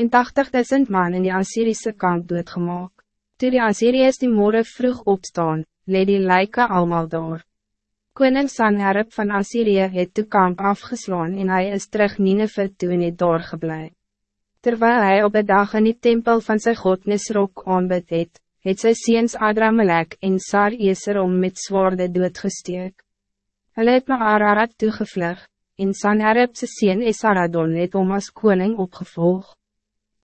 en 80.000 man in die Assyrische kamp doodgemaak. Toe die Assyriërs die morgen vroeg opstaan, leed die lijken allemaal door. Koning Sanherib van Assyrië het de kamp afgeslaan en hij is terug Nineveh toe en het doorgeblij. Terwijl hij op een dag in die tempel van zijn god Nisrok aanbid het, het sy seens Adramelek en Sar Eser om met zwaarde doodgesteek. Hulle het na Ararat toegevlug, en Sanherib sy seen Esaradon het om as koning opgevolgd.